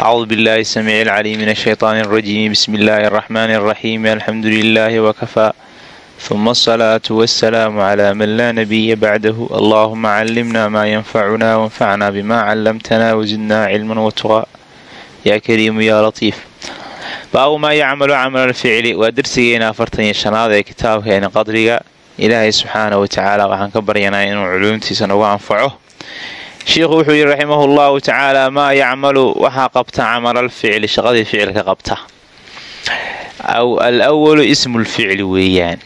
أعوذ بالله السميع العليم من الشيطان الرجيم بسم الله الرحمن الرحيم الحمد لله وكفى ثم الصلاة والسلام على من لا نبي بعده اللهم علمنا ما ينفعنا وانفعنا بما علمتنا وزدنا علما وتقى يا كريم يا لطيف baabu maa yacmalu camal alficli waa darsigeena afartan iyo shanaad ee kitaabkeena qadriga ilaahay subxaana wa tacaala waxaan ka baryanaa inuu culuumtiisa nagu anfaco shiikhu wuxuu yidhi raximahu llahu tacaala maa yacmalu waxaa qabta camal alficli shaqadii ficilka qabta. Alwalu ismu lficli weeyaan.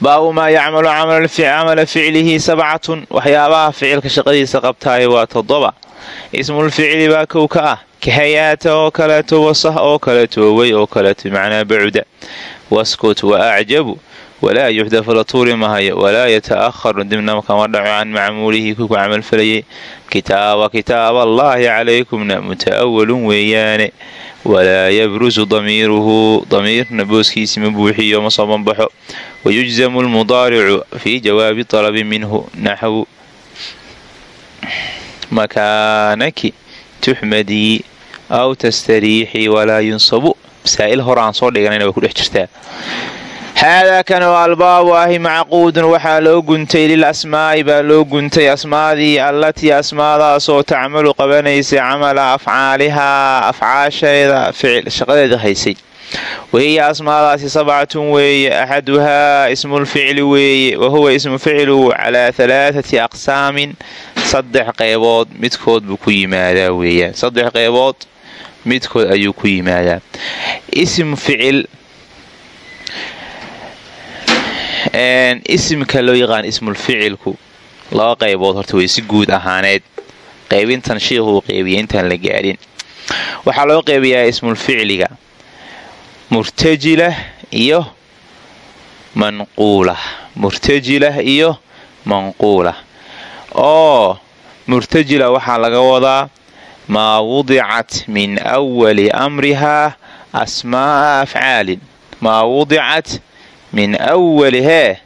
Baabu maa yacmalu camala ficlihi sabcatun waxyaabaha ficilka shaqadiisa qabtaayo waa toddoba. Ismulficli baa kow ka ah kahayaata oo kaleeto wasah oo kaleeto way oo kaleeto macnaa bacuda waskut wa walaa yuxdafu la mahayo walaa yata'aharu dibna kama dhaco can macmuulihi kuku camalfalayay kitaaba kitaaba allaahi calaykumna muta'awalun weeyaane walaa yabrusu damiiruhu damiirna booskiisi ma buuxiyo ma soo banbaxo wayujzamu lmudaaricu fii jawaabi talabi minhu naxwu makaanaki tuxmadii aw tastariixii walaa yunsabu masaa'il hore aan soo dhiganayna way ku dhex jirtaa haadaa kan oo albaabu ahi macquudun waxaa loo guntay lil asmaa'i baa loo guntay asmaadii allatii asmaadaasoo tacmalu qabanaysa camala afcaalihaa afcaasheeda shaqadeeda haysay. Wahiya asmaadaasi sabcatun weeye axaduhaa ismulficli weeye wahuwa ismu ficlu calaa halaathati aqsaamin saddex qeybood midkood buu ku yimaadaa weeyaan. Saddex qeybood midkood ayuu ku yimaadaa ism ficil isimka loo yaqaan ismulficilku laba qaybood horta way si guud ahaaneed. Qaybintan shiikhuu qeybiya intaan la gaadhin. Waxaa loo qeybiyaa ismulficliga murtajilah iyo manquulah murtajilah iyo manquulah oo murtajila waxaa laga wadaa maa wudicat min awali amrihaa asmaa'a afcaalin. Maa wudicat min awali hee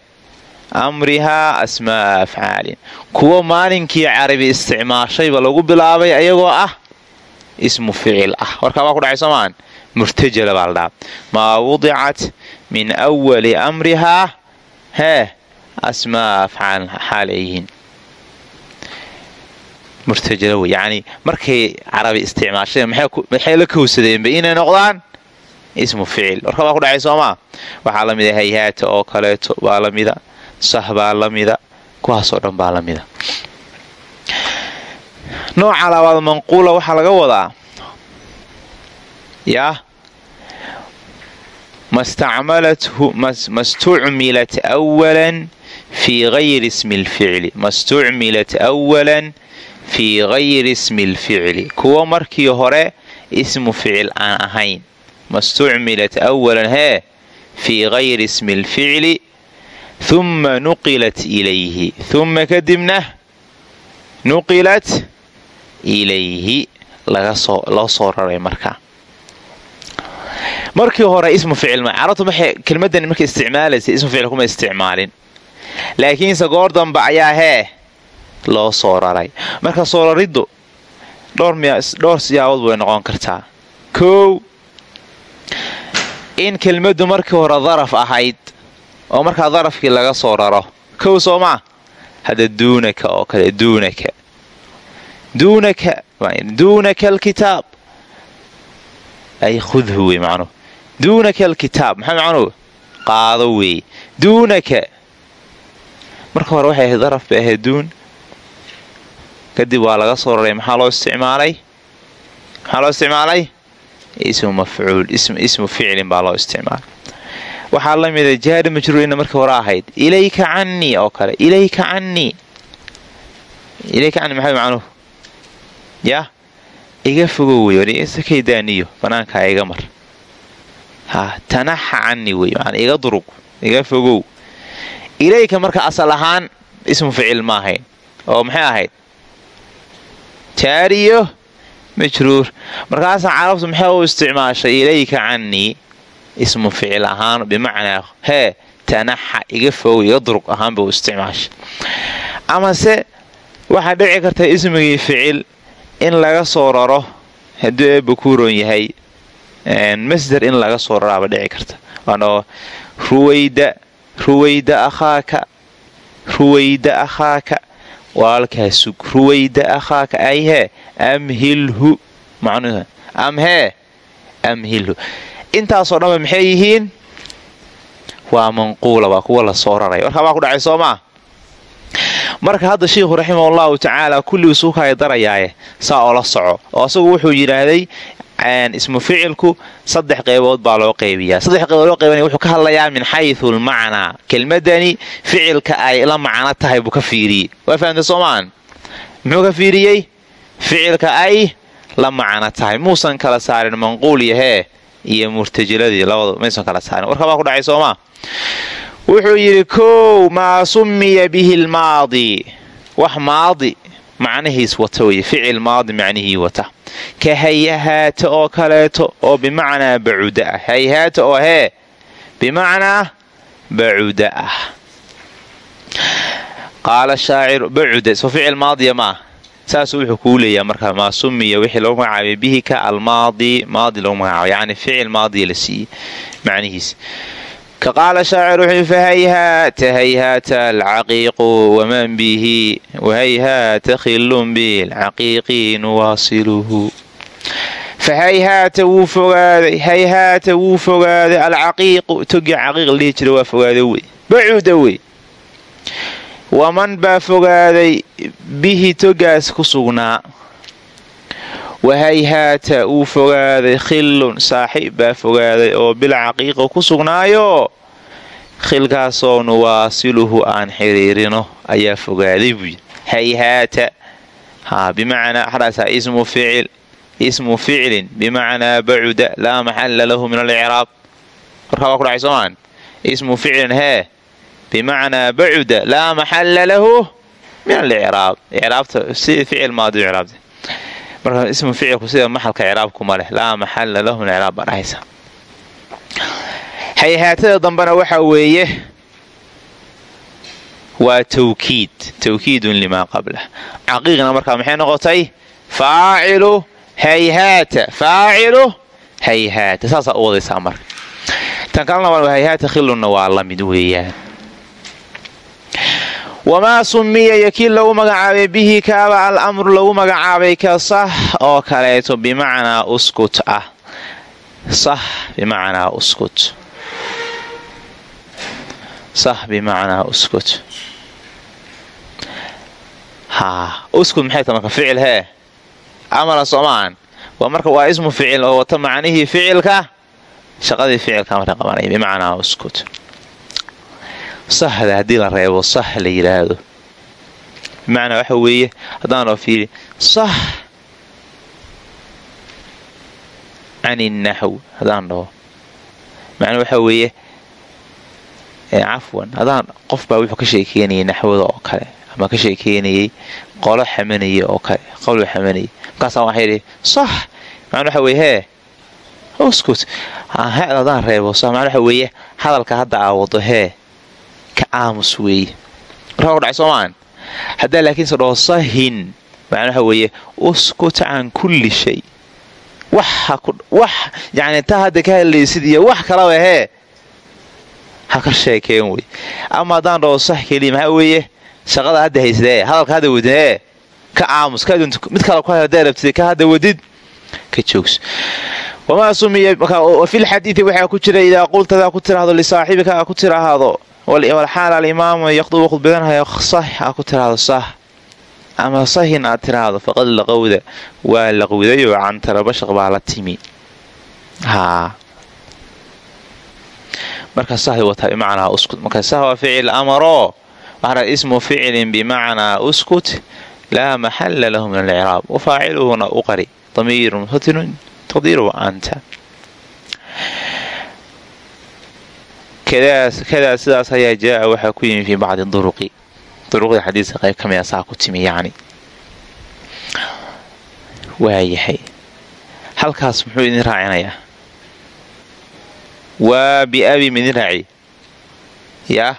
amrihaa asmaa'a afcaalin kuwa maalinkii carabi isticmaashayba lagu bilaabay ayagoo ah ismu ficil ah. Warkaa baa ku dhacay soomaan? Murtajala baa la dhaha maa wudicat min awali amrihaa hee asmaa'a afcaalin xaal ay murtajala wey yacni markay carabi isticmaasheen maxay la kowsadeenba inay noqdaan ismu ficil warka baa ku dhacay soomaa waxaa la mida hayhaata oo kaleeto baa la mida sah baa la kuwaasoo dhan baa la nooca labaad manquula waxaa laga wadaa yaa mastucmilat walan fii hayri ismi lficli. Mastucmilat awalan fii hayri ismi lficli. Kuwa markii hore ismu ficil aan ahayn mastucmilat awalan hee fii hayri ismi lficli humma nuqilat ilayhi humma kadibna nuqilat ilayhi loo soo raray markaa markii hore ismu ficil carabtu maxay kelmadan markay isticmaalaysa ismu ficil kuma isticmaalin laakiinse goor dambe ayaa hee loo soo raray marka soo rariddu dhowr siyaabood way noqon kartaa kow in kelmaddu markii hore daraf ahayd oo markaa darafkii laga soo raro kow soo maa hadda duunaka oo kale duunaka. Duunaka alkitaab. Ay khudhu wey macnuhu duunaka alkitaab maxaa macnuhu qaado weeye duunaka. Marka hore waxay daraf bay ahayd duun. Kadib waa laga soo raray maxaa loo isticmaalay? Maxaa loo isticmaalay ismu ficlin baa loo isticmaalay waxaa la mida jaari majruurina markii hore ahayd ilayka cannii oo kale ilayka cannii ilayka cannii maxay macnuhu? Yah iga fogow wey sakay banaankaa iga mar. Ha tanaxa cannii wey maana iga durug iga fogow. Ilayka marka asal ahaan ismu ficil ma ahayn oo maxay ahayd? Jaariyo majruur markaasaa carabtu maxay u isticmaashay? Ilayka cannii ismu ficil ahaan bimacnaa hee tanaxa iga fogow iga durug ahaanba u isticmaashay. Amase waxaa dhici karta ismigii ficil in laga soo raro hadduu eebba ku roon yahay masder in laga soo raraaba dhici karta. Waano ruwayda ruwayda akhaaka ruwayda akhaaka walaalkaa sug ruwayda akhaaka ayhee amhilhu amhee amhilhu intaasoo dhanba maxay yihiin waa manquula waa kuwa la soo raray warkaa baa ku dhacay soo maa marka hadda sheikhu raximah allahu tacaala kulligii suukaya darayaaye saa oo la soco oo asagu wuxuu yidhaahday ismu ficilku saddex qeybood baa loo qaybiyaa. Saddex qeybood loo qaybana wuxuu ka hadlayaa min xaysu almacnaa kelmadani ficilka ay la macno tahay buu ka fiiriyey. Waa fahamtay soomaan? Muxuu ka fiiriyey? Ficilka ay la macno tahay. Muusan kala saarin manquul yahee iyo murtajiladii labadu maysan kala saarin. Warka baa ku dhacay soomaa wuxuu yidhi kow maa summiya bihi lmaadi. Wax maadi macnihiis wata weye ficil maadi macnihii wata. Ka hayhaata oo kaleeto oo bimacnaa bacuda ah. Hayhaata oo hee bimacnaa bacuda ah. Qaala shaaciru bacuda soo ficil maadiya maah saasuu wuxuu kuu leeyaha markaa maa sumiya wixii lagu magacaabay bihi ka almaadi maadi lagu magacaabay. Yacni ficil maadiya la siiyey macnihiis ka qaala shaacir wuxuu fahayhaata hayhaata alcaqiiqu waman bihi wahayhaata khilun bilcaqiiqi nuwaasiluhu fahayhaata wuu fogaaday hayhaata wuu fogaaday alcaqiiqu togi caqiiq la dhihi jira waa fogaada wey bacuuda wey waman baa fogaaday bihi togaas ku sugnaa wahayhaata wuu fogaaday khillun saaxiib baa fogaaday oo bilcaqiiqa ku sugnaayo khilkaasoo nuwaasiluhu aan xiriirino ayaa fogaaday buu yidhi hayhaata bimacnaa xadhaasaa ismu ficil ismu ficilin bimacnaa bacuda laa maxalla lahu min alicraab warkaa waa ku dhacay soomaan ismu ficilin hee bimacnaa bacuda laa maxalla lahu min alicraab icraabta si ficil maadi icraabta marka ismu ficilku sida maxalka icraabkuma leh laa maxalla lahu icraab baa dhahaysa. Hayhaatada dambena waxa weeye waa tawkiid tawkiidun limaa qablah caqiiqna markaa maxay noqotay? Faacilu hayhaata faacilu hayhaata saasaa u wadaysaa marka. Tan kalena hayhaata khilunna waa la mid weeyaan wamaa summiya iyo lagu magacaabay bihi kaaba al amru lagu magacaabay ka sah oo kaleeto bimacnaa uskut ah sah bimacnaa uskut sah bimacnaa uskut haa uskut maxay ta marka ficil hee amala soomaan waa marka waa ismu ficil oo wata macnihii ficilka shaqadii ficilka marka qabanaya bimacnaa uskut sahda haddii la reebo sah la yidhaahdo bimacnaa waxa weeye haddaanoo fiiri sah can innaxw haddaan dhaho. Macnaa waxa weeye cafwan hadaan qof baa wuxuu ka sheekeynayay naxwada oo kale ama ka sheekeynayay qolo xamanaya oo kale qolo xamanaya markaasaa waxaa yidhi sax macnaa waxa weye hee heed haddaan reebo sax macnaa waxa weeye hadalka hadda aa wado hee ka aamus weeye markaa ku dhacay soomaan haddaa laakiinse dhaho sahin macnaa waxa weeye uskut can kulli shay wax yani taa hadda ka hadlaysid iyo wax kalaba hee ha ka sheekeen wey ama haddaan dhaho keliya maxaa weeye shaqada hadda haysdee hadalka hadda wadid ee ka aamus mid kale ku haddaa rabtid ka hadda wadid ka joogso. Wamaa sumiya filxadiidi waxaa ku jira idaa qultadaa ku tiraahdo lisaaxibika aa ku tiraahdo walxaal alimaamu yaqdubu khudbadanhayo sax aa ku tiraahdo sax ama sahin aad tiraahdo faqad laqowda waa laqwidayoo cantara bashaq baa la timi. Marka sahdi wataa bimacnaa uskut. Marka sah waa ficil amaroo waxaa ismu ficilin bimacnaa uskut laa maxalla lahu min alicraab wafaaciluhuna u qari damiirun mustatirun taqdiiruhu anta kadaa sidaas ayaa jaa waxaa ku yimi fii bacdi duruqi. Duruqda xadiiska qayb ka mida saa ku timi yacni waayahay halkaas muxuu idin raacinayaa? Waa biabi midin raaci. Yaa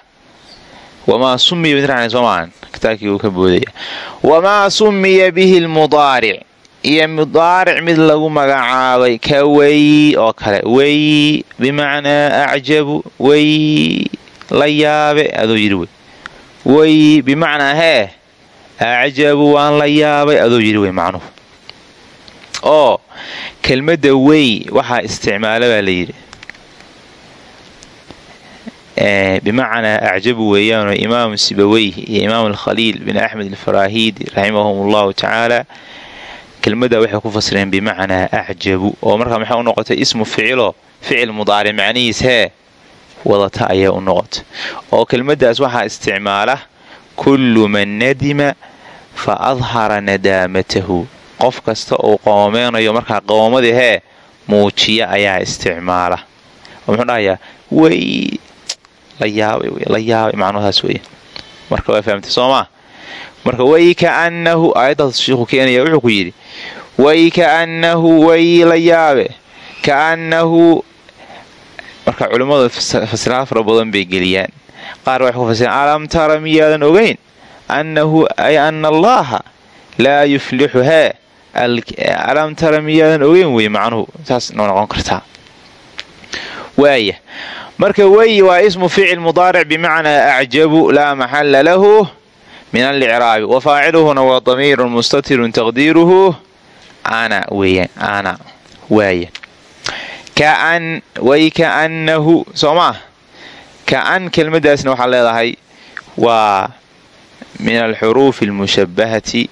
wamaa sumiya midin raacina soo maahan kitaabkii uu ka boodaya wamaa summiya bihi lmudaaric iyo mudaaric mid lagu magacaabay ka wey oo kale. Wey bimacnaa acjabu wey la yaabe aduu yidhi wey. Wey bimacnaa hee acjabu waan la yaabay aduu yidhi wey macnuhu. Oo kelmadda wey waxaa isticmaala baa la yidhi. Bimacnaa acjabu weeyaanoo imaamu sibaweyhi iyo imaam alkhaliil bin axmed alfaraahiidi raximahum allahu tacaala kelmadda waxay ku fasireen bimacnaa acjabu oo markaa maxay u noqotay ismu ficilo ficil mudaaric macnihiis hee wadata ayaa u noqotay. Oo kelmaddaas waxaa isticmaala kullu man nadima fa adhara nadaamatahu. Qof kasta uu qoomeynayo markaa qoomadii hee muujiya ayaa isticmaala. Oo muxuu dhahayaa way la yaabay la yaabay macnuhaas weeye. Marka waa fahamtay soo maa marka way kaannahu aayaddaas shiikhuu keenaya wuxuu ku yidhi way kaannahu way la yaabe. Kaannahu marka culimmadu fasiraad fara badan bay geliyaan. Qaar waxay ku fasiraan alam tara miyaadan ogeyn annahu ay ana allaaha laa yuflixu hee alam tara miyaadan ogeyn? Wey macnuhu saas noo noqon kartaa waaya marka wey waa ismu ficil mudaaric bimacnaa acjabu laa maxalla lahu min alicraabi wa faaciluhuna waa damiirun mustatirun taqdiiruhu ana weeyaan ana waaya kaan way kaannahu soo maa kaan kelmaddaasna waxaa leedahay waa min alxuruufi almushabbahati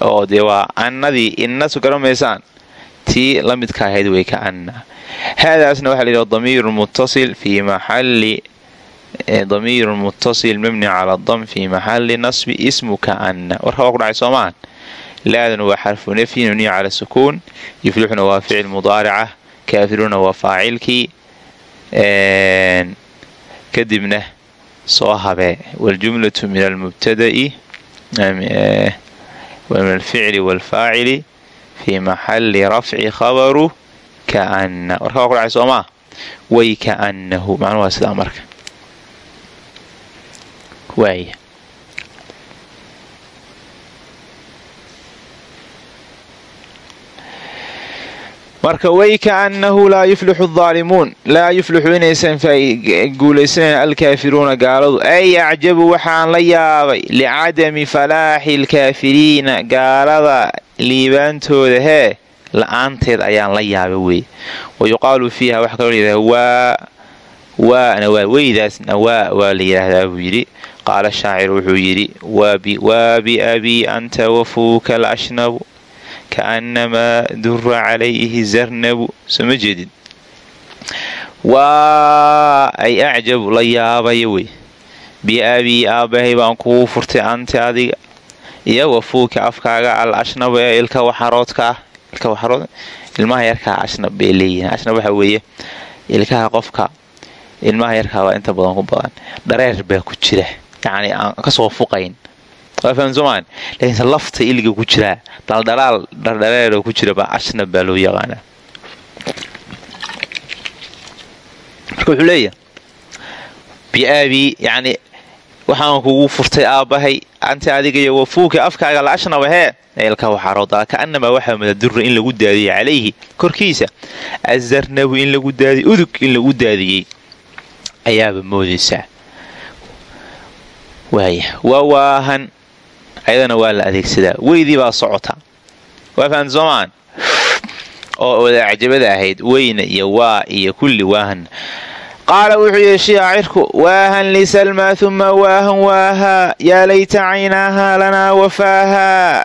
oo dee waa annadii innasu garamaysaan tii la midka ahayd way kaanna haadaasna waxaa layidhaha damiirun muttasil fii maxalli damiirun muttasil mabni cala dam fii maxalli nasbi ismu kaanna warka waa ku dhacay soomaan laaduna waa xarfu nafyin mabniya cala sukuun yuflixuna waa ficil mudaarica kaafiruuna waa faacilkii kadibna soo habee waljumlatu min almubtada'i min alficli waalfaacili fii maxalli rafci khabaru kaana warka waa ku dhacay soomaa way kaannahu macnuhu waa sidaa marka waaya marka way kaannahu laa yuflixu aalimuun laa yuflixu inaysan guulaysanayn alkaafiruuna gaaladu. Ay acjabu waxaan la yaabay licadami falaaxi alkaafiriina gaalada liibaantooda hee la'aanteed ayaan la yaaba wey. Wa yuqaalu fiiha waxaa kaloo layidhahda waa waana waa weydaasna waa waa la yidhaahdaa buu yidhi. Qaala shaacir wuxuu yidhi waa biabii anta wafuuka alashnabu kaannamaa dura calayhi zarnabu soo ma jeedid waa ay acjabu la yaabaya wey biabii aabbahay baan kugu furtay anta adiga iyo wafuuka afkaaga al ashnabu ee ilka waxaroodka ah ilmaha yarkaa ashnab bay leeyihiin ashnab waxa weeye ilkaha qofka ilmaha yarkaa waa inta badan ku badan dhareer baa ku jira yacni aan ka soo fuqayn soomaan laakiinse lafta iliga ku jiraa daldalaal dhardhareeroo ku jira baa ashnab baa loo yaqaanaa marka wuxuu leeyahay biaabii yacni waxaan kugu furtay aabbahay anta adiga iyo wafuuka afkaaga la ashnaba hee eelka waxaroodala kaanamaa waxaa madadura in lagu daadiyey calayhi korkiisa. Azarnabu in lagu daadiyey udug in lagu daadiyey ayaaba moodaysaa. Waaya waa waahan ayadana waa la adeegsadaa. Weydii baa socota. Waa fahan soomaan oo wadaacjabada ahayd weyna iyo waa iyo kulli waahan. Qaala wuxuu yidhi shaacirku waahan lisalmaa uma waahan waahaa yaa layta caynaahaa lanaa wafaahaa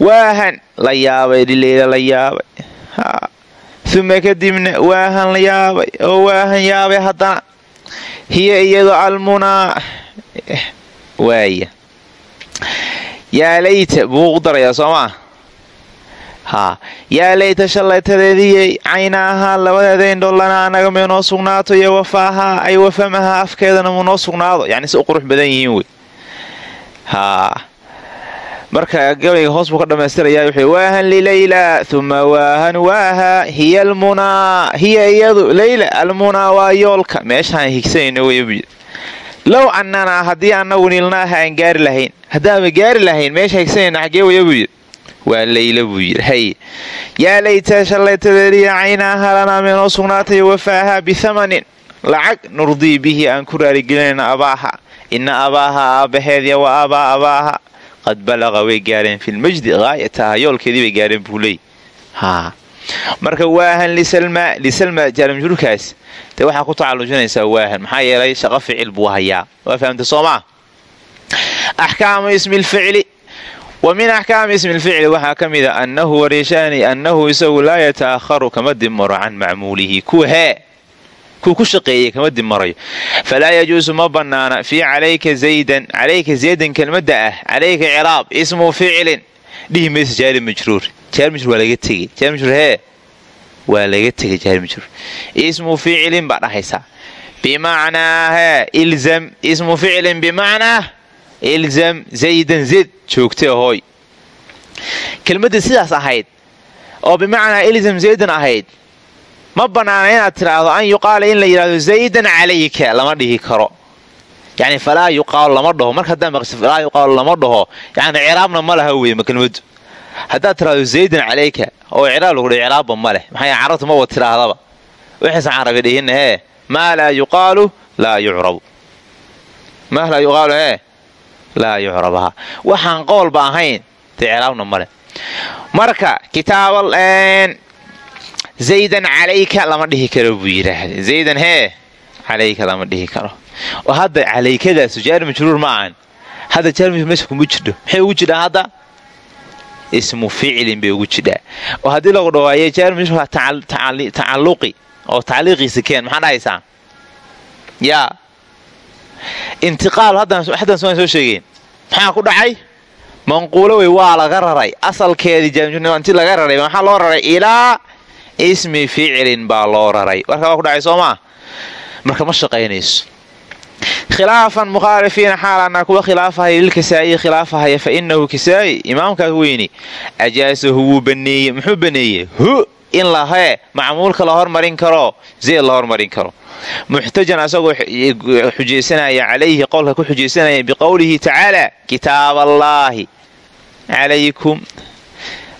waahan la yaabay dhileyla la yaabay. Uma kadibna waahan la yaabay oo waahan yaabay haddana. Hiya iyado almunaa. Waaya yaa layta buu u darayaa soo maa haa yaa layta shallaytadeediyey caynaahaa labadeeda indho lanaa anaga may noo sugnaato iyo wafaahaa ay wafamahaa afkeedana mu sugnaado. Yacni si u qurux badan yihiin wey. Haa marka gabayga hoos buu ka dhammaystirayaa wuxuu waahan lilayla uma waahan waaha hiya almunaa hiya iyadu leyla almunaa waa yoolka. Meeshaan higsanayno wey low annanaa haddii annagu nilnaaha aan gaari lahayn. Haddaanba gaari lahayn meesha higsanayna xaggee waya buu yidhi. Waa layla buu yidhi. Hay. Yaa layta shallaytadeeriya caynaaha lanaa meenoo sugnaatay wafaaha bihamanin lacag nurdii bihi aan ku raaligelinayna abaaha ina abaaha aabbaheedya wa aabaa abaaha qad balaqa way gaareen filmajdi haayataha yoolkeedii bay gaareen buu leey marka waahan lisalma jaalamjuurkaas dee waxaa ku tacalujinaysaa waahan. Maxaa yeelay shaqo ficil buu hayaa. Waa fahamta soomaa axkaamu ismi lficli. Wa min axkaami ismi lficli waxaa ka mida annahu wareeshaani annahu isagu laa yata'aharu kama dibmaro can macmuulihi. Hee kuu ku shaqeeyey kama dibmarayo falaa yajuusu ma bannaana. Fii calayka zaydan calayka zaydan kelmadda ah calayka ciraab ismu ficlin. Dhihi maysa jaari majruur jaari majruur waa laga tegey. Jaari majruur hee waa laga tegay jaari majruur ismu ficlin baa dhahaysaa bimacnaa hee ilzam. Ismu ficlin bimacnaa ilzam. Zaydan zayd joogtee hooy kelmadda sidaas ahayd oo bimacnaa ilzam zaydan ahayd ma bannaana inaad tidhaahdo an yuqaala in la yidhahdo zaydan calayka lama dhihi karo. Yani falaa yuqaalu lama dhaho. Marka maqsi falaa yuqaalu lama dhaho. Yani ciraabna ma laha wey ma kelmadu haddaad tidhahdo zaydan calayka oo ciraab lagu dha ciraabba ma leh. Maxaa carabta ma wad tidhaahdaba waxaysan carabi dhihin hee maa laa yuqaalu laa yucrabu. Maa laa yuqaalu hee laa yucrabaha waxaan qowlba ahayn dee ciraabna ma leh. Marka kitaabal zaydan calayka lama dhihi karo buu yidhaahda zaydan hee calayka lama dhihi karo. Oo hadda calaykadaasu jaari majruur ma ahan. Hadda jaari meesha kuma jidho. Maxay ugu jidhaa hadda ismu ficlin bay ugu jidhaa. Oo haddii lagu dhawaaye jaari majruur tacalluqi oo tacliiqiisa keen maxaa dhahaysaa yaa intiqaal haddaan soo sheegeen maxaa ku dhacay? Manquulo wey waa laga raray. Asalkeedii jaarmajruurti laga raray maxaa loo raray? Ilaa ismi ficlin baa loo raray. Warka waa ku dhacay soo maa marka ma shaqaynayso khilaafan mukhaalifiina xaalaanaa kuwa khilaafahaya lilkasaa'iyi khilaafahaya fa inahu kasaa'i imaamkaas weyni ajaasahu wuu baneeye muxuu baneeyey? Hu in lahee macmuulka la hormarin karo zeed la hormarin karo. Muxtajan asagoo xujaysanaya calayhi qowlka ku xujaysanaya biqowlihi tacaala kitaaballaahi calaykum.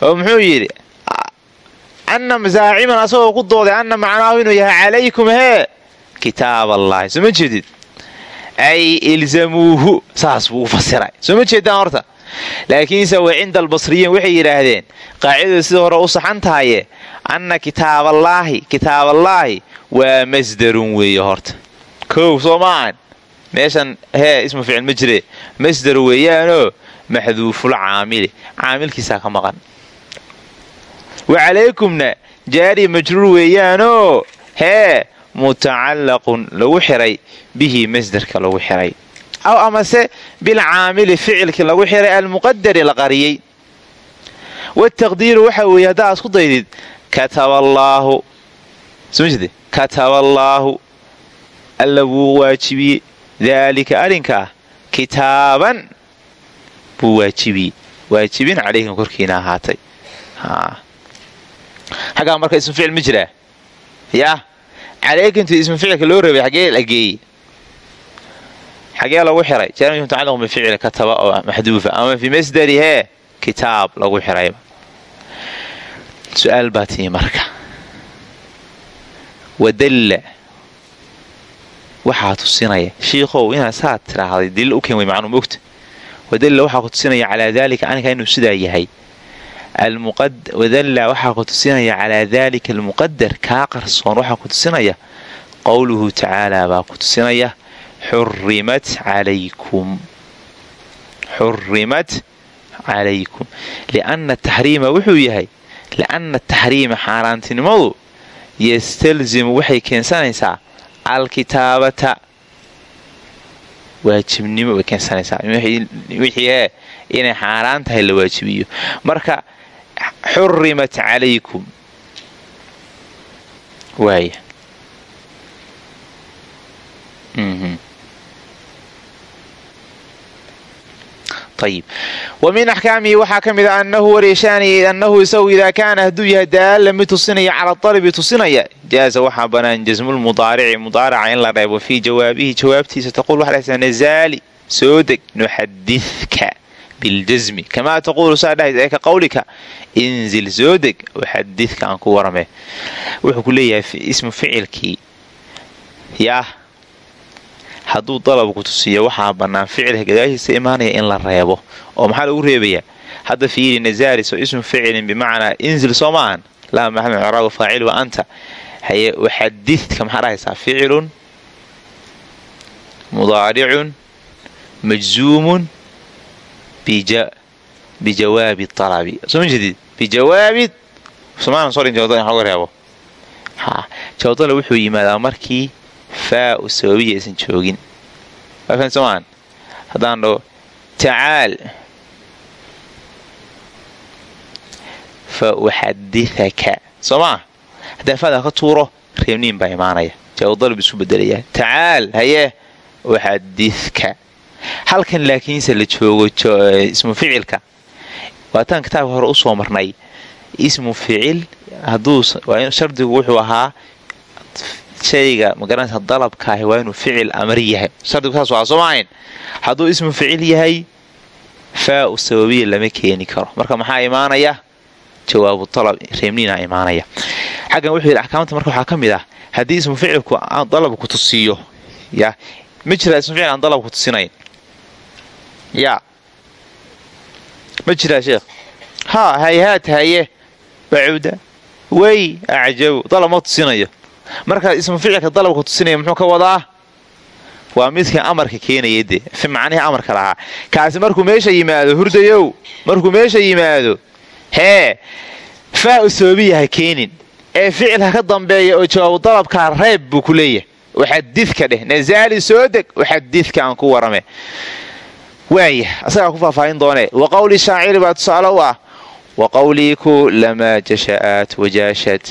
Oo muxuu yidhi ana zaaciman asagoo ku dooday ana macnaahu inuu yahay calaykum hee kitaaballahi soo ma ay ilzamuuhu saas buu u fasiray soo ma jeedaan horta laakiinse wa cinda albasriyiin waxay yidhaahdeen qaacidadu sida hore u saxan tahaye anna kitaaballaahi kitaaballaahi waa masdarun weeye horta kow soo maahan meeshan hee ismu ficil ma jire masdar weeyaanoo maxduuful caamili caamilkiisaa ka maqan wa calaykumna jaari majruur weeyaanoo hee mutacallaqun lagu xiray bihi masdarka lagu xiray. Aw amase bilcaamili ficilkii lagu xiray almuqadari la qariyey. Wataqdiiru waxa weeye haddaa isku daydid kataballaahu kataballaahu alla wuu waajibiyey. Daalika arrinkaa kitaaban buu waajibiyey. Waajibin calayhim korkiina ahaatay. Xaggaa marka ismu ficil ma jiraa yaa calaykintu ismu ficilka loo rabay xagee la geeyey xagee lagu xiray jaarmi mutacalliq bificil kataba oo maxduufa ama fii masdari hee kitaab lagu xirayba su'aal baa tii marka wadalla waxaa tusinaya shiikow inaad saa tiraahday daliil u keen way macnuu mogta wadalla waxaa ku tusinaya calaa daalika aninka inuu sidaa yahay wadalla waxaa ku tusinaya calaa daalika almuqadar kaa qarsoon waxaa ku tusinaya qowluhu tacaalaa baa ku tusinaya xurimat calaykum xurimat calaykum lianna taxriima wuxuu yahay lianna taxriima xaaraantinimadu yastalzimu waxay keensanaysaa alkitaabata waajibnimo way keensanaysaa wixii inay xaaraan tahay la waajibiyo xurimat calaykum waaya ayib wa min axkaamihi waxaa ka mid a annahu wareeshaani annahu isagu idaa kaana hadduu yahay daalla mid tusinaya cala dalibi tusinaya jaaza waxaa banaan jasmulmudaarici mudaaraca in la reebo fii jawaabihi jawaabtiisa taquul waxaa dhahaysaa nazaali soo deg nuxadidka biljasmi kamaa taquulu saa dhahays ee ka qawlika inzil soo deg waxadidka aan ku warame wuxuu ku leeyahay ismu ficilkii yaah hadduu dalabku tusiyo waxaa bannaan ficilka gadaashiisa imaanaya in la reebo oo maxaa lagu reebayaa hadda fiiri nazaaris oo ismu ficilin bimacnaa inzil soo maahan laa maxamed craab faacil wa anta haye waxadidka maxaa dhahaysaa ficilun mudaaricun majzuumun bijawaabi alabi soma jeedid bijawaabi reebo jawaabdale wuxuu yimaadaa markii faa u sababiya aysan joogin somaan haddaan dhaho tacaal fa uxadithaka soo maa haddaan faada ka tuuro reebniin baa imaanaya jawaabdalb isu bedelayaa tacaal hayee uxadithka halkan laakiinse la joogo ismu ficilka. Waataan kitaabka hore u soo marnay. Ismu ficil shardigu wuxuu ahaa shayga magaranaysa dalabkaahi waa inuu ficil amri yahay. Shardigu saas waa soo maahayn hadduu ismu ficil yahay faa u sababiya lama keeni karo. Marka maxaa imaanaya? Jawaabu alab reemniina imaanaya. Xaggan wuxuu yidhi axkaamta marka waxaa ka mid ah haddii ismu ficilku dalabku tusiiyo ya ma jiraa ismu ficil aan dalabku tusinayn ya ma jiraa sheekh haa hayhaat haye bacuda wey acjabu dalab ma tusinayo marka ismu ficilka dalabka tusinaya muxuu ka wadaa waa midkii amarka keenaya fi macnihii amarka lahaa kaasi markuu meesha yimaado hurdayow markuu meesha yimaado hee faa u sababiyaha keenin ee ficilka ka dambeeya oo jawaabu dalabkaa reeb buu ku leeyahay waxadidka dheh nazaali soo deg waxadidka aan ku warame waaya asagaa ku faahfaahin doonee wa qowli shaaciri baa tusaale u ah. Wa qowlii ku lamaa jasha'aat wajaashad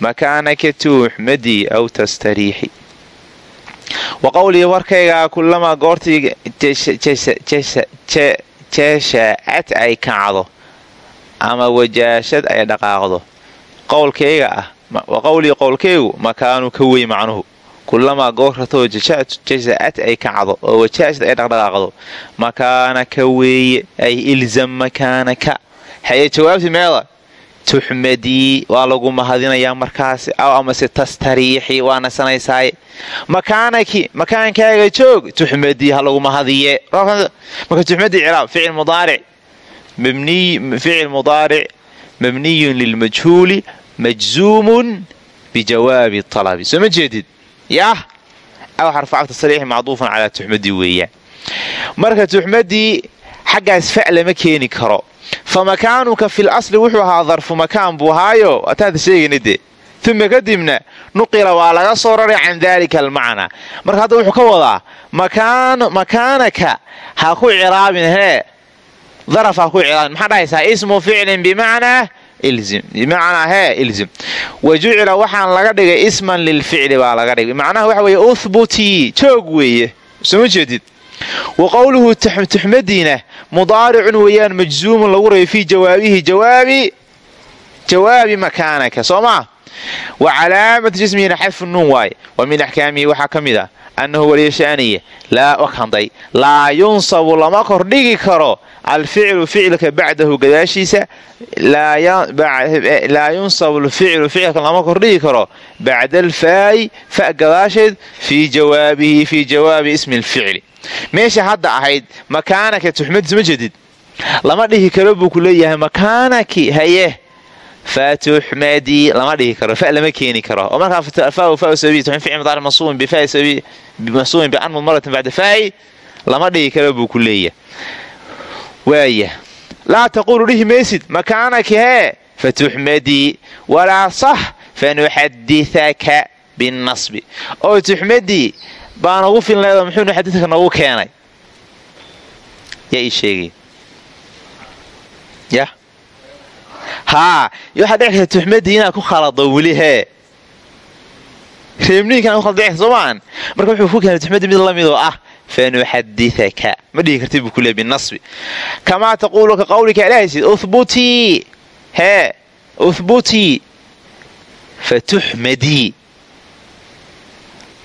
makaanaka tuuxmadii aw tastariixi. Wa qowlii warkaygaa kulamaa goortii jeesha'ad ay kacdo ama wajaashad ay dhaqaaqdo. Qowlkayga ah wa qowlii qowlkaygu makaanu ka wey macnuhu kulamaa goorratoo jasa'ad ay kacdo oo wajaashad ay dhaqdhaqaaqdo makaanaka weeye ay ilzam makaanaka haye jawaabti meeda tuxmadii waa lagu mahadinayaa markaasi aw amase tastariixi waa nasanaysaaye makaanaki makaankaaga joog tuxmadii ha lagu mahadiye marka tuxmadii ciraab ficil mudaaric ficil mudaaric mabniyun lilmajhuuli majzuumun bijawaabi talabi soo ma jeedid yaah aw xarfu tasriixi macduufan calaa tuxmadii weeyaan. Marka tuxmadii xaggaas fa lama keeni karo. Fa makaanuka fil wuxuu ahaa darfu makaan buu ahaayo? Ataada sheegayna dee. Uma kadibna nuqila waa laga soo raray can daalika almacnaa marka hadda wuxuu ka wadaa makaanaka ha ku ciraabin hee. Daraf ha ku ciraabin maxaa dhahaysaa? Ismu ficlin bimacnaa bimacnaa hee ilzim. Wa jucila waxaan laga dhigay isman lilficli baa laga dhigay. Macnaha waxa weeye uhbutii joog weeye. Soo ma jeedid? Wa tuxmadiina mudaaricun weeyaan majzuumun lagu rabay fii jawaabihi. Jawaabi makaanaka. Soo maa jismihina xadfu nuun waaye. Wa min axkaamihi waxaa ka mid ah. Annahu waliyashaaniye wakanday laa yunsabu lama kordhigi karo alficlu ficilka bacdahu gadaashiisa laa yunsabu lficlu ficilka lama kordhigi karo bacda alfaa'i fa gadaasheed fii jawaabihi fii jawaabi ismi lficli meesha hadda ahayd makaanaka tuxmadis ma jedid lama dhihi karo buu ku leeyahay makaanaki haye fatuxmadii lama dhihi karo fa lama keeni karo oo markaa masuubin bian mudmaratin bacda faa'i lama dhihi karo buu ku leeyahay waaya laa taquulu dhihi maysid makaanaki hee. Fatuxmadii walaa sax fanuxadithaka binnasbi oo tuxmadii baa nagu filnaydoo muxuu nuxadidka noogu keenay haa waxaa dhici karta tuxmadii inaad ku khalado weli hee. Ku khalad soo maan marka wuxuu ku keenay tuxmadii mid la midoo ah fanuxadithaka ma dhihi kartid buu ku leey binasbi kamaa taquulu ka qawlika ilahaysid uhbutii hee uhbutii fatuxmadii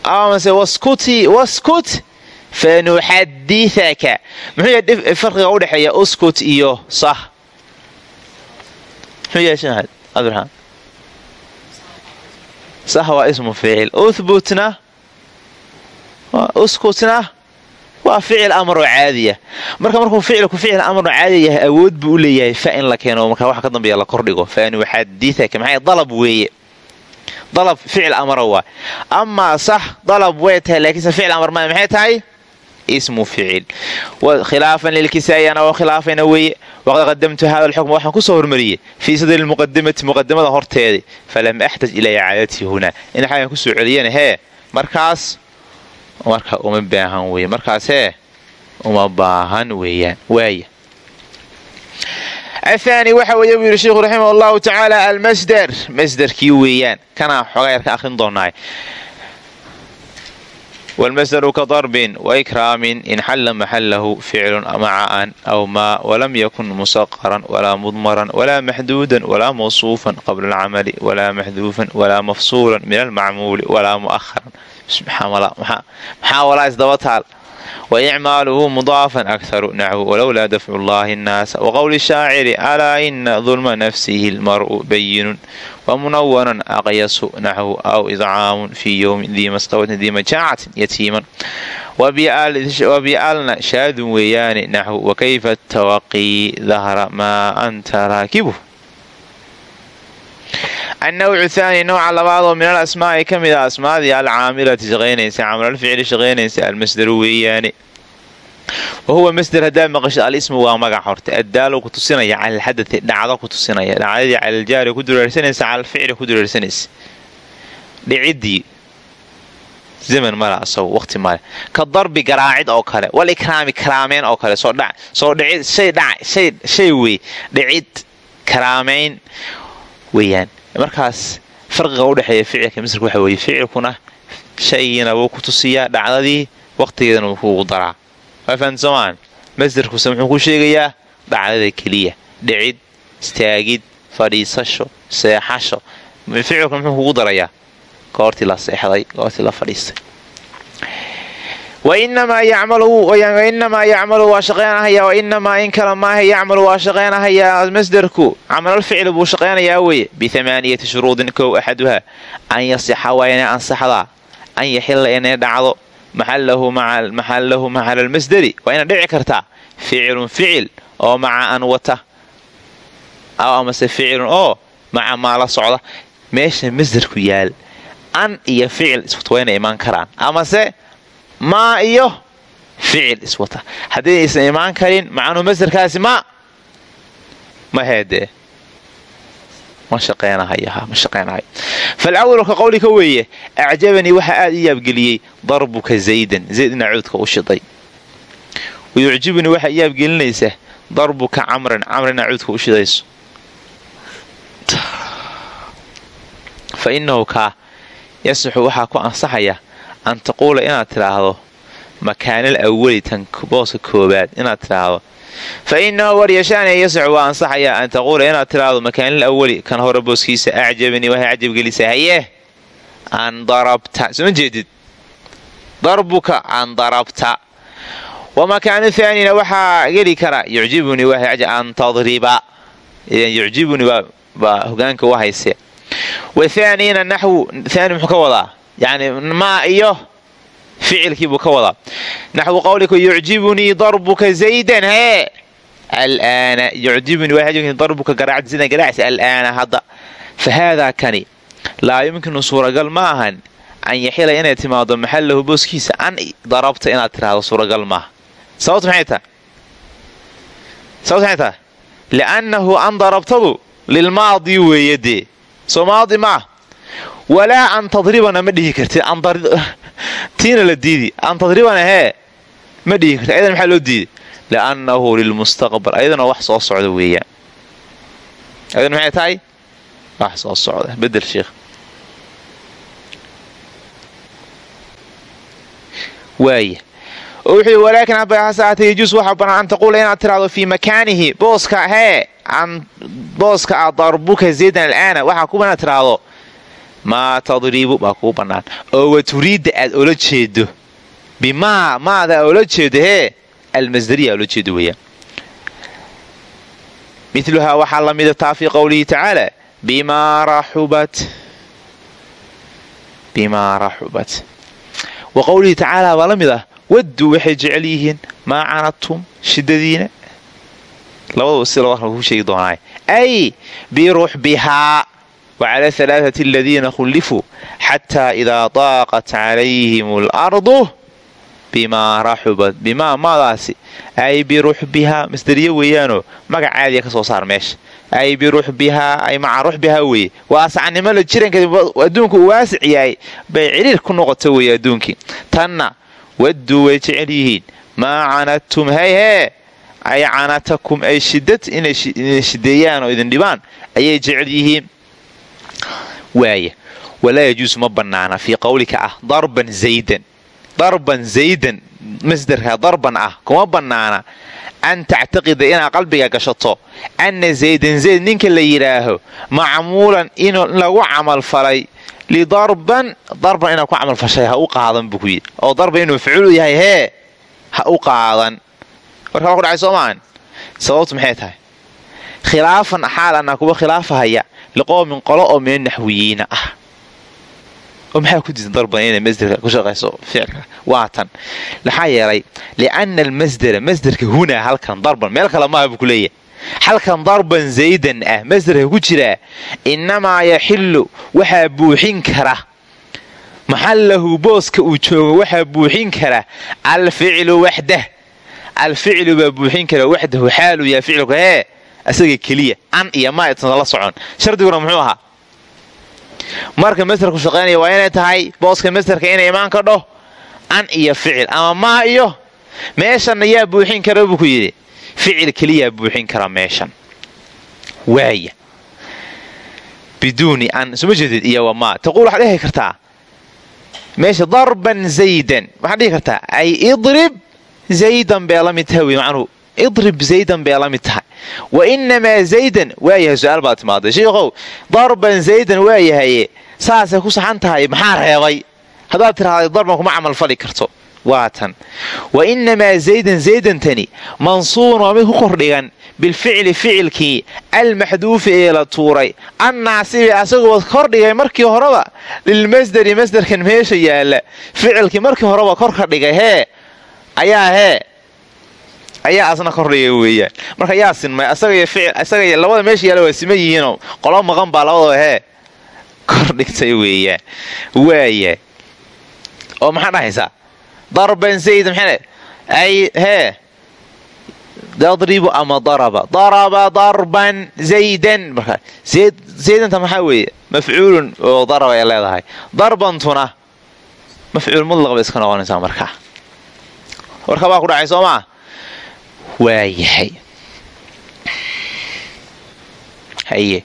amase waskuti waskut fanuxadithaka muxuu farqiga udhexeeya uskut iyo sah sah waa ismu ficil uthbutna uskutna waa ficil amaroo caadiya marka markuu ficilku ficil amaroo caadiya yahay awood buu u leeyahay fa in la keeno marka waxa ka dambeeya la kordhigo. Fanuxadithaka maxay dalab weeye. Dalab ficil amara waa. Amaa sax dalab way tahay laakiinse ficil amar ma maxay tahay? Ismu ficil. Khilaafan lilkisaa'i ana oo khilaafayna weeye. Waqad qadamtu hada alxukma waxaan ku soo hormariyey. Fii sadri lmuqadimati muqadimada horteedi falam axtaj ilaa icaadatihi hunaa in xagan ku soo celiyana hee markaas marka uma baahan weye markaas hee uma baahan weeyaan waaya athani waxa weeye buu yidhi sheikhu raximah allahu tacaala almasder masderkii weeyaan. Kanaa xoogaa yar ka akhrin doonaa wlmasdaru ka darbin waikraamin in xalla maxallahu ficlun maca an aw maa walam yakun musaqaran walaa mudmaran walaa maxduudan walaa mawsuufan qabla alcamali walaa maxduufan walaa mafsuulan min almacmuuli walaa mu'aharan maxaa walaa isdaba taal waicmaaluhu mudaafan akharu naxwu walowlaa dafcu llahi nnaasa waqowli shaaciri alaa ina dulma nafsihi lmar'u bayinun wamunawanan aqyasu. Naxwu aw idcaamun fii yowmin dii masqabatin dii majaacatin yatiiman wabialna shaadun weeyaane naxwu wakayfa tawaqii dahra maa anta raakibu annawcu thaani nooca labaad oo min al asmaa'i ka mid a asmaadii alcaamilati shaqaynaysa camalalficli shaqaynaysa almasdaru weeyaane wa huwa masder haddaad alismu waa magac horta addaalo ku tusinaya cala dhacdo ku tusinaya dhacdadii cala aljaari ku dureersanaysa cala alficli ku dureersanaysa dhicidii zaman male asagu waqti male ka darbi garaacid oo kale wal ikraami karaameen oo kale soo dhac soo dhicid shay shay shay wey dhicid karaamayn weeyaan markaas farqiga udhexeeya ficilka masderka waxa weeye ficilkuna shaygiina wuu ku tusiyaa dhacdadii waqtigeedana wuu kuugu daraa. Waa fahamsamaan masderkuse muxuu ku sheegayaa dhacdada keliya dhicid istaagid fadhiisasho seexasho ficilkuna muxuu kugu darayaa. Goortii la seexday goortii la fadhiistay wainamaa yacmalu waa shaqeynahayaa wainamaa in kale maaha yacmalu waa shaqeynahayaa masderku camalalficli buu shaqeynayaa weye biamaaniyati shuruudin kow axaduhaa an yasixa waa inay ansaxdaa an yaxila inay dhacdo maxalahu maxala almasderi waa inay dhici kartaa ficilun ficil oo maca an wata amase ficilun oo maca maa la socda meesha masderku yaal an iyo ficil inay imaan karaan amase maa iyo ficil iswata aysan imaan karin macanuu masderkaasi ma ma heedee ma shaqeynahayo ma shaqeynahayo falcawalu ka qowli ka weeye acjabanii waxaa aad i yaabgeliyey darbuka zaydan. Zayd inaa cuudka u shiday wayucjibunii waxaa yaabgelinaysa darbuka camran. Camr inaa cuudka u shidayso. Fa inahu kaa yasixu waxaa ku ansaxaya an taquula inaad tidhaahdo makaanal awali tan booska koobaad inaad tidhaahdo fa inahu waryashaani yasixu waa ansaxaya an taquula inaad tidhaahdo makaanal awali kan hore booskiisa acjabanii waxay cajabgelisa hayee an darabta soma jeedid darbuka an darabta wa makaanu thaanina waxaa geli kara yucjibunii an tadriba yucjibunii baa hogaanka u hayse wa thaaniina naxwu thaani muxuu ka wadaa yani maa iyo ficilkiibuu ka wadaa. Naxwu qawlika yucjibunii darbuka zaydan hee alaana yucjibunii darbuka garaacda zaydan garaacsi alaana hadda. Fa haadaa kani laa yumkinu suuragal ma ahan an yaxila inay timaado maxallahu booskiisa an darabta inaad tiraahdo suuragal maaha sababta maxay tahay? Sababta maxay tahay? Liannahu an darabtadu lilmaadi weeye dee. Soo walaa an tadribana ma dhihi kartid. Tiina la diidi. An tadribana hee ma dhihi kartid. Ayadan maxaa loo diiday liannahu lilmustaqbal. Ayadana wax soo socda weeyaan ayadan maxay tahay? Wax soo socda. Bedel sheekh waaya wuxuu walaakin habahasaate yajuus waxaa banaan an taquula inaad tiraahdo fii makaanihi booska hee booska a darbuka zaydan alaana waxaa inaad tiraahdo maa tadribu baa kuu bannaan oo wa turiidda aad ola jeedo bimaa maada oola jeedo hee almasdariya oola jeedo weeyaan miluhaa waxaa la mida taa fii qowlihi tacaala bimaa raxubat bimaa raxubat wa qowlihi tacaala baa la mid ah wadduu waxay jecel yihiin maa canadtum shidadiina labadaba si laba ku sheegi doonaa. Ay biruxbihaa wacala alaaثati aladiina khullifuu xataa idaa daaqat calayhim alardu bimaa raxubat bimaa maadaasi ay biruxbihaa masdariye weeyaanoo magac caadiya ka soo saar meesha ay biruxbihaa ay maca ruxbihaa weeye waasacnimo la jiranka adduunku uu waasic yahay bay cidhiir ku noqota weeye adduunkii tanna wadduu way jecel yihiin maa canadtum hayhee ay canatakum ay shidad inay shideeyaan oo idin dhibaan ayay jecel yihiin waaya walaa yajuusu ma bannaana fii qowlika ah darban zaydan. Darban zaydan masdarka darban ah kuma bannaana an tactaqida inaad qalbiga gashato. Anna zaydan zayd ninka la yidhaaho macmuulan in lagu camalfalay lidarban darban inaad ku camalfashay ha u qaadan buu ku yidhi. Oo darban inuu ficulu yahay hee ha u qaadan. Warka waa ku dhacay soomaan sababtu maxay tahay? Khilaafan xaal anaa kuwa khilaafahaya liqoomin qolo oo min naxwiyiina ah oo maxaa ku diidan darban inay masderka ku shaqayso ficilka waa maxaa yeelay lianna almasdera masderka hunaa halkan darban meel kale maaha buu ku leeyahay halkan darban zaydan ah masderka ku jiraa innamaa yaxillu waxaa buuxin kara maxallahu booska uu joogo waxaa buuxin kara alficlu waxdah alficlu baa buuxin kara waxdahu xaalu yaa ficilku hee asaga keliya an iyo itna la socon. Shardiguna muxuu ahaa marka masderku shaqaynaya waa inay tahay booska masderka inay imaan kadho an iyo ficil. Ama maa iyo meeshanna yaa buuxin kara buu ku yidhi ficil keliyaa buuxin kara meeshan. Waaya. Biduuni an suma jeedid iyo wa maa taquul waxaad dhihi kartaa meesha darban zaydan. Waxaad dhihi kartaa ay idrib zaydan bay la mid macnuhu idrib zaydan bay la mid tahay wa inamaa zaydan waayahay su'aal baad timaaday shiikow darban zaydan waayahaye saasay ku saxan tahay maxaa reebay haddaad tiraahday darban kuma camalfali karto waa tan wa inamaa zaydan zaydantani mansuubun waa mid ku kordhigan bilficli ficilkii almaxduufi ee la tuuray annaasibi asagoo kordhigay markii horeba lilmasderi masderkan meesha yaalla ficilkii markii horeba korka dhigay hee ayaa hee ayaa asna kordhigay weeyaan marka yaa sinmay asagaiy labada meesha yaalla waa siman yihiinoo qolo maqan baa labadaba hee. Kordhigtay weeyaan waaya oo maxaa dhahaysaa darban zayd maxaa ay hee. Dadribu ama daraba? Daraba darban zaydan marka zaydanta maxaa weeye? Mafcuulun oo daraba ay leedahay. Darbantuna mafcuul mudlaq iska noqonaysaa markaa warka baa ku dhacay soo maa waayahay. Haye.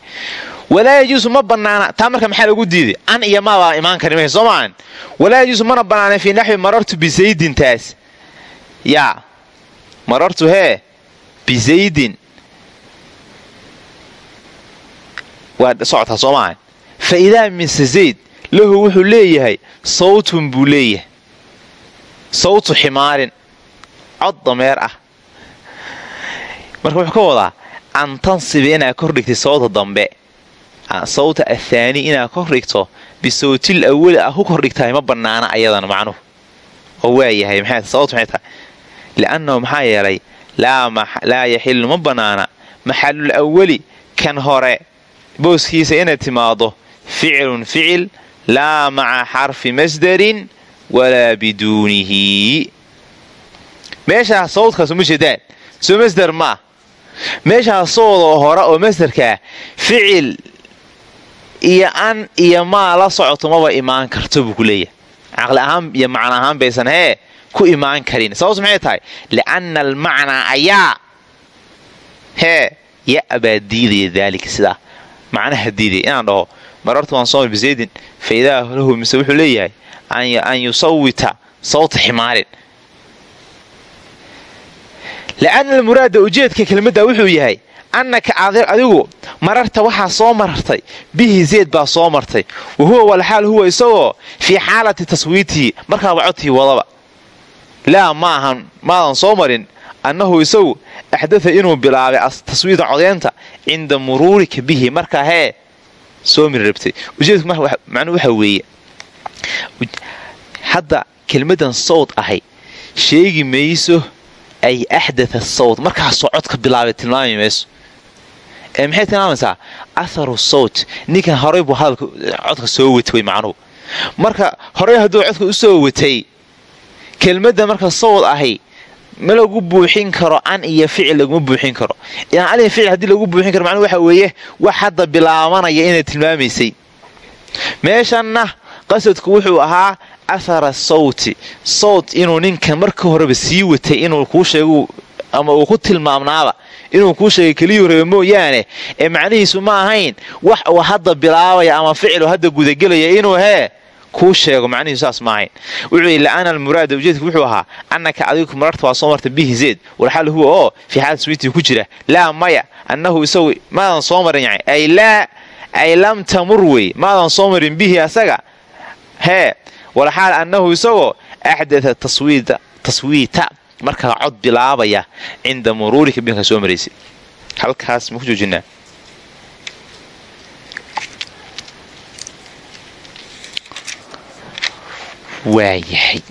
Walaa yajuusu ma banaana taa marka maxaa lagu diiday? An iyo maabaa imaan kari maysa soo maan walaa yajuusu mana banaana fii naxwi marartu bizaydintaas yaa marartu hee bizaydin waa socotaa soo maahan fa idaa mise zayd lahu wuxuu leeyahay sawtun buu leeyahay. Sawtu ximaarin cod dameer ah marka wuxuu ka wadaa an tansiba inaad kordhigtay sawta dambe. Sawta athaani inaad kordhigto bisawtil awali ah ku kordhigtahay ma bannaana ayadana macnuhu. Oo waayahay maxay sababtu maxay tahay? Li'annahu maxaa yeelay laa yaxilu ma bannaana. Maxalul awali kan hore booskiisa inaad timaado ficilun ficil laa maca xarfi masdarin walaa biduunihi. Meeshaa sawdkaas uma jeedaan. Soo masder maah meeshaa sawdoo hore oo masderkaa ficil iyo an iyo maa la socoto maba imaan karto buu ku leeyahay. Caqli ahaan iyo macno ahaan baysan hee ku imaan karin. Sababtu maxay tahay? Li'anna almacnaa ayaa hee ya baa diidaya daalika sidaa. Macnaha diidaya inaan dhaho marartu waan soomar bizaydin fa lahu mise wuxuu leeyahay an yusawita sawta ximaarin li'anna almuraada ujeedka kelmadda wuxuu yahay annaka adigu mararta waxaa soo marartay bihi zayd baa soo martay wa huwa walxaal huwa isagoo fii xaalati taswiitihi markaaba codkii wadaba laa ma ahan maadan soo marin annahu isagu axdatha inuu bilaabay taswiida codeynta cinda muruurika bihi markaa hee soo miri rabtay ujeedku macnuu waxa weeye hadda kelmadan sawd ahay sheegi mayso ay axdatha sawt markaasoo codka bilaabay tilmaami mayso. Ee maxay tilmaamaysaa? Atharu sawt ninkan horay buu hadalka codka soo watay macnuhu marka horey hadduu codka u soo watay kelmadda marka sawd ahay ma lagu buuxin karo an iyo ficil laguma buuxin karo. Idan an iyo ficil haddii lagu buuxin karo macnuhu waxa weeye wax hadda bilaabanaya inay tilmaamaysay. Meeshanna qasadku wuxuu ahaa athara sawti sawt inuu ninkan marka horeba sii watay inuu kuu sheego ama uu ku tilmaamnaaba inuu kuu sheegay keliyuu raba mooyaane ee macnihiisu ma ahayn wax uu hadda bilaabaya ama ficil hadda gudagelaya inuu hee kuu sheego macnihiisu saas ma ahayn. Wuxuu yidhi la'ana almuraada ujeedku wuxuu ahaa annaka adigu mararta waa soo marta bihi zeed walxaal huwa oo fii xaalad swiitii ku jira. Laa maya annahu isagu maadan soo marin yani ay laa ay lam tamur wey maadan soo marin bihi asaga hee walxaal annahu isagoo axdatha taswiita markaa cod bilaabaya cinda muruurika binka soo maraysay halkaas ma ku joojinaa? Waayahay